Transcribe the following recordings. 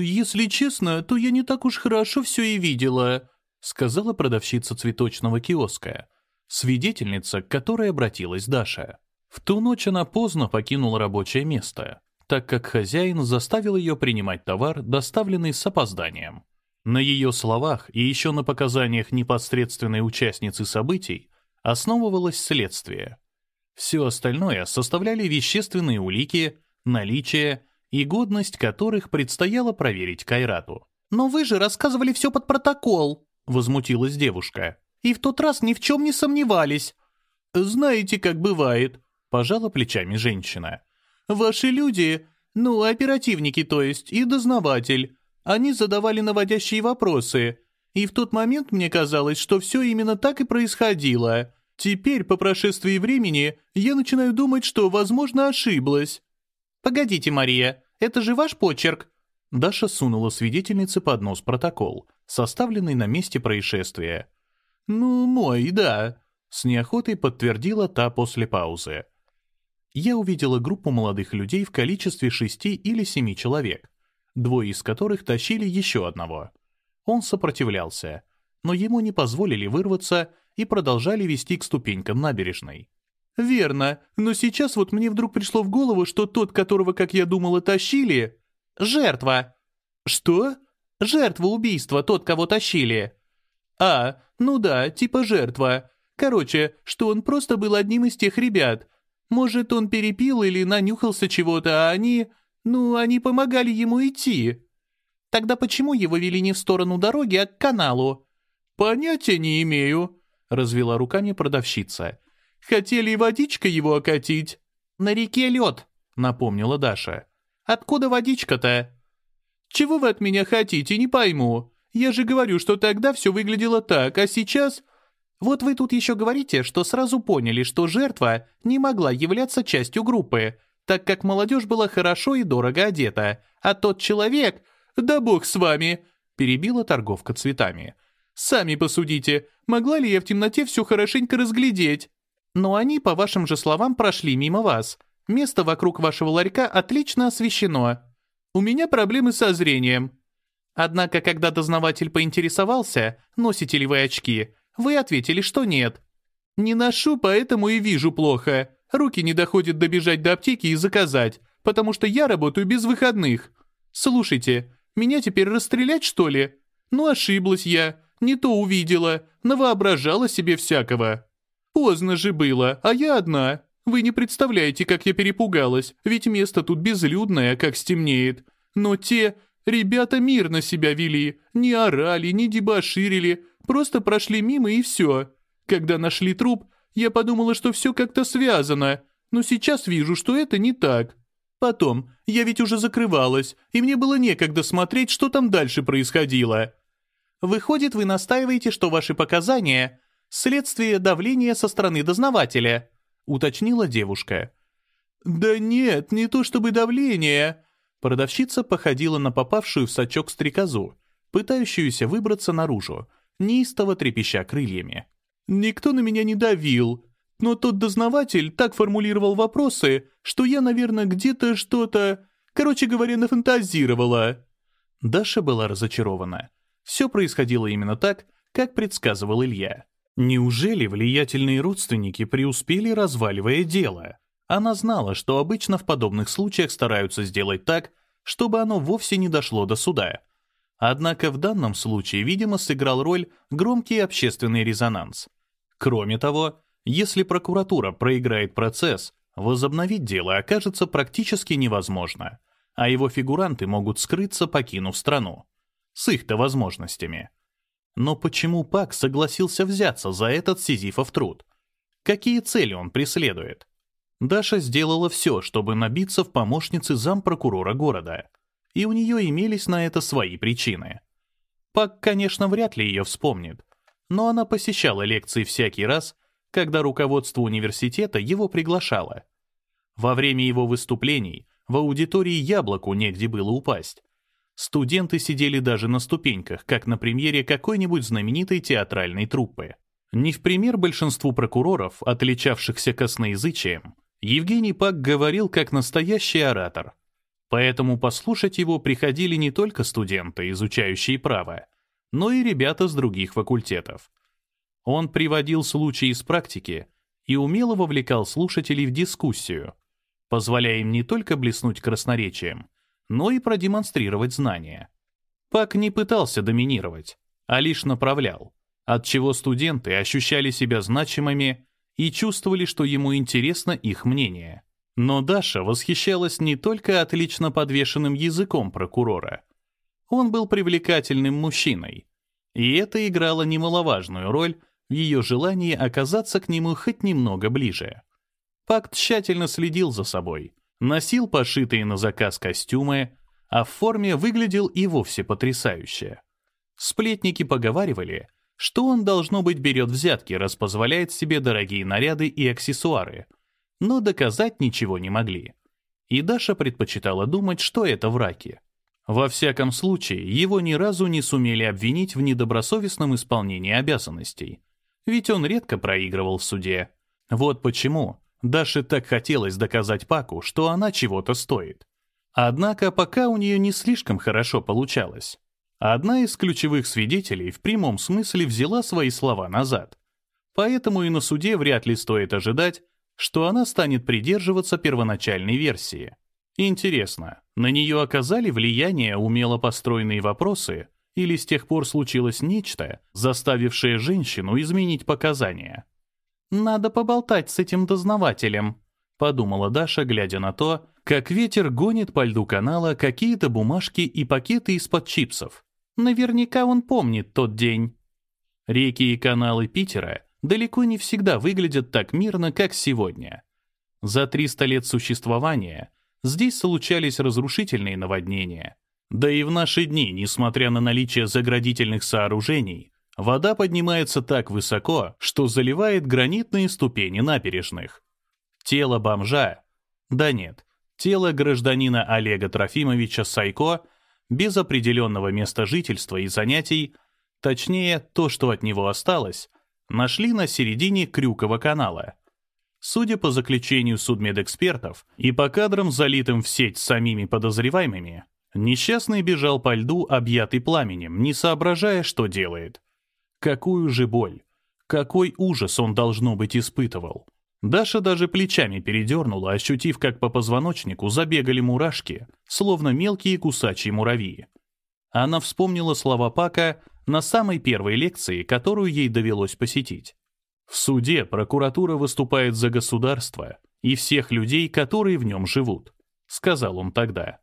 «Если честно, то я не так уж хорошо все и видела», сказала продавщица цветочного киоска, свидетельница, к которой обратилась Даша. В ту ночь она поздно покинула рабочее место, так как хозяин заставил ее принимать товар, доставленный с опозданием. На ее словах и еще на показаниях непосредственной участницы событий основывалось следствие. Все остальное составляли вещественные улики, наличие и годность которых предстояло проверить Кайрату. «Но вы же рассказывали все под протокол», — возмутилась девушка. «И в тот раз ни в чем не сомневались». «Знаете, как бывает», — пожала плечами женщина. «Ваши люди, ну, оперативники, то есть, и дознаватель, они задавали наводящие вопросы, и в тот момент мне казалось, что все именно так и происходило. Теперь, по прошествии времени, я начинаю думать, что, возможно, ошиблась». «Погодите, Мария, это же ваш почерк?» Даша сунула свидетельнице под нос протокол, составленный на месте происшествия. «Ну, мой, да», — с неохотой подтвердила та после паузы. Я увидела группу молодых людей в количестве шести или семи человек, двое из которых тащили еще одного. Он сопротивлялся, но ему не позволили вырваться и продолжали вести к ступенькам набережной. «Верно, но сейчас вот мне вдруг пришло в голову, что тот, которого, как я думала, тащили...» «Жертва!» «Что?» «Жертва убийства, тот, кого тащили». «А, ну да, типа жертва. Короче, что он просто был одним из тех ребят. Может, он перепил или нанюхался чего-то, а они... Ну, они помогали ему идти». «Тогда почему его вели не в сторону дороги, а к каналу?» «Понятия не имею», — развела руками продавщица. Хотели водичкой его окатить?» «На реке лед», — напомнила Даша. «Откуда водичка-то?» «Чего вы от меня хотите, не пойму. Я же говорю, что тогда все выглядело так, а сейчас...» «Вот вы тут еще говорите, что сразу поняли, что жертва не могла являться частью группы, так как молодежь была хорошо и дорого одета, а тот человек...» «Да бог с вами!» — перебила торговка цветами. «Сами посудите, могла ли я в темноте все хорошенько разглядеть?» Но они, по вашим же словам, прошли мимо вас. Место вокруг вашего ларька отлично освещено. У меня проблемы со зрением. Однако, когда дознаватель поинтересовался, носите ли вы очки, вы ответили, что нет. Не ношу, поэтому и вижу плохо. Руки не доходят добежать до аптеки и заказать, потому что я работаю без выходных. Слушайте, меня теперь расстрелять, что ли? Ну, ошиблась я, не то увидела, навоображала себе всякого. Поздно же было, а я одна. Вы не представляете, как я перепугалась, ведь место тут безлюдное, как стемнеет. Но те ребята мирно себя вели, не орали, не дебоширили, просто прошли мимо и все. Когда нашли труп, я подумала, что все как-то связано, но сейчас вижу, что это не так. Потом, я ведь уже закрывалась, и мне было некогда смотреть, что там дальше происходило. Выходит, вы настаиваете, что ваши показания Следствие давления со стороны дознавателя», — уточнила девушка. «Да нет, не то чтобы давление». Продавщица походила на попавшую в сачок стрекозу, пытающуюся выбраться наружу, неистово трепеща крыльями. «Никто на меня не давил, но тот дознаватель так формулировал вопросы, что я, наверное, где-то что-то, короче говоря, нафантазировала». Даша была разочарована. Все происходило именно так, как предсказывал Илья. Неужели влиятельные родственники преуспели, разваливая дело? Она знала, что обычно в подобных случаях стараются сделать так, чтобы оно вовсе не дошло до суда. Однако в данном случае, видимо, сыграл роль громкий общественный резонанс. Кроме того, если прокуратура проиграет процесс, возобновить дело окажется практически невозможно, а его фигуранты могут скрыться, покинув страну. С их-то возможностями. Но почему Пак согласился взяться за этот сизифов труд? Какие цели он преследует? Даша сделала все, чтобы набиться в помощницы зампрокурора города. И у нее имелись на это свои причины. Пак, конечно, вряд ли ее вспомнит, но она посещала лекции всякий раз, когда руководство университета его приглашало. Во время его выступлений в аудитории яблоку негде было упасть, Студенты сидели даже на ступеньках, как на премьере какой-нибудь знаменитой театральной труппы. Не в пример большинству прокуроров, отличавшихся косноязычием, Евгений Пак говорил как настоящий оратор. Поэтому послушать его приходили не только студенты, изучающие право, но и ребята с других факультетов. Он приводил случаи из практики и умело вовлекал слушателей в дискуссию, позволяя им не только блеснуть красноречием, но и продемонстрировать знания. Пак не пытался доминировать, а лишь направлял, отчего студенты ощущали себя значимыми и чувствовали, что ему интересно их мнение. Но Даша восхищалась не только отлично подвешенным языком прокурора. Он был привлекательным мужчиной, и это играло немаловажную роль в ее желании оказаться к нему хоть немного ближе. Пак тщательно следил за собой, носил пошитые на заказ костюмы, а в форме выглядел и вовсе потрясающе. Сплетники поговаривали, что он, должно быть, берет взятки, раз позволяет себе дорогие наряды и аксессуары, но доказать ничего не могли. И Даша предпочитала думать, что это враки. Во всяком случае, его ни разу не сумели обвинить в недобросовестном исполнении обязанностей, ведь он редко проигрывал в суде. Вот почему Даше так хотелось доказать Паку, что она чего-то стоит. Однако пока у нее не слишком хорошо получалось. Одна из ключевых свидетелей в прямом смысле взяла свои слова назад. Поэтому и на суде вряд ли стоит ожидать, что она станет придерживаться первоначальной версии. Интересно, на нее оказали влияние умело построенные вопросы, или с тех пор случилось нечто, заставившее женщину изменить показания? «Надо поболтать с этим дознавателем», — подумала Даша, глядя на то, как ветер гонит по льду канала какие-то бумажки и пакеты из-под чипсов. Наверняка он помнит тот день. Реки и каналы Питера далеко не всегда выглядят так мирно, как сегодня. За 300 лет существования здесь случались разрушительные наводнения. Да и в наши дни, несмотря на наличие заградительных сооружений, вода поднимается так высоко, что заливает гранитные ступени набережных. Тело бомжа, да нет, тело гражданина Олега Трофимовича Сайко без определенного места жительства и занятий, точнее, то, что от него осталось, нашли на середине Крюкова канала. Судя по заключению судмедэкспертов и по кадрам, залитым в сеть самими подозреваемыми, несчастный бежал по льду, объятый пламенем, не соображая, что делает. Какую же боль, какой ужас он, должно быть, испытывал. Даша даже плечами передернула, ощутив, как по позвоночнику забегали мурашки, словно мелкие кусачие муравьи. Она вспомнила слова Пака на самой первой лекции, которую ей довелось посетить. В суде прокуратура выступает за государство и всех людей, которые в нем живут, сказал он тогда.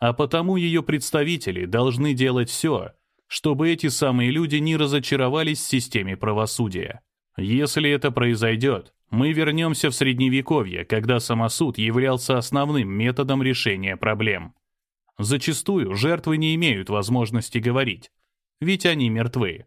А потому ее представители должны делать все, чтобы эти самые люди не разочаровались в системе правосудия. Если это произойдет, мы вернемся в Средневековье, когда самосуд являлся основным методом решения проблем. Зачастую жертвы не имеют возможности говорить, ведь они мертвы.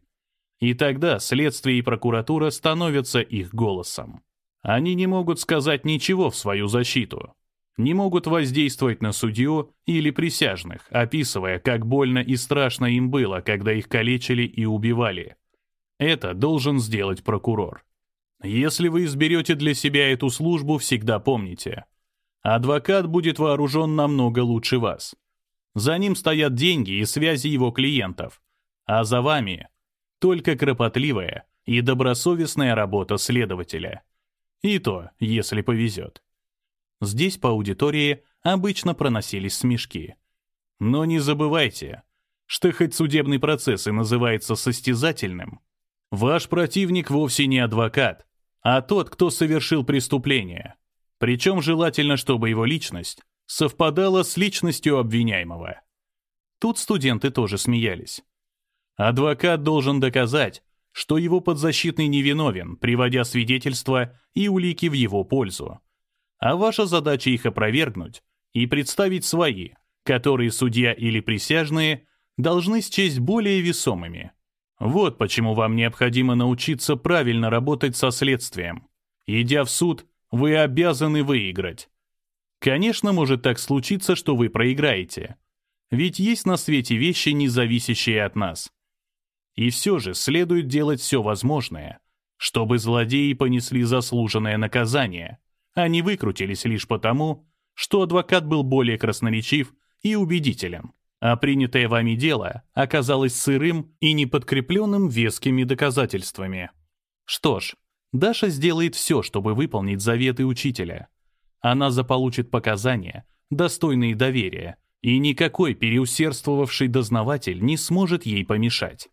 И тогда следствие и прокуратура становятся их голосом. Они не могут сказать ничего в свою защиту, не могут воздействовать на судью или присяжных, описывая, как больно и страшно им было, когда их калечили и убивали. Это должен сделать прокурор. Если вы изберете для себя эту службу, всегда помните. Адвокат будет вооружен намного лучше вас. За ним стоят деньги и связи его клиентов а за вами только кропотливая и добросовестная работа следователя. И то, если повезет. Здесь по аудитории обычно проносились смешки. Но не забывайте, что хоть судебный процесс и называется состязательным, ваш противник вовсе не адвокат, а тот, кто совершил преступление. Причем желательно, чтобы его личность совпадала с личностью обвиняемого. Тут студенты тоже смеялись. Адвокат должен доказать, что его подзащитный невиновен, приводя свидетельства и улики в его пользу. А ваша задача их опровергнуть и представить свои, которые судья или присяжные должны счесть более весомыми. Вот почему вам необходимо научиться правильно работать со следствием. Идя в суд, вы обязаны выиграть. Конечно, может так случиться, что вы проиграете. Ведь есть на свете вещи, не зависящие от нас. И все же следует делать все возможное, чтобы злодеи понесли заслуженное наказание, не выкрутились лишь потому, что адвокат был более красноречив и убедителен, а принятое вами дело оказалось сырым и неподкрепленным вескими доказательствами. Что ж, Даша сделает все, чтобы выполнить заветы учителя. Она заполучит показания, достойные доверия, и никакой переусердствовавший дознаватель не сможет ей помешать.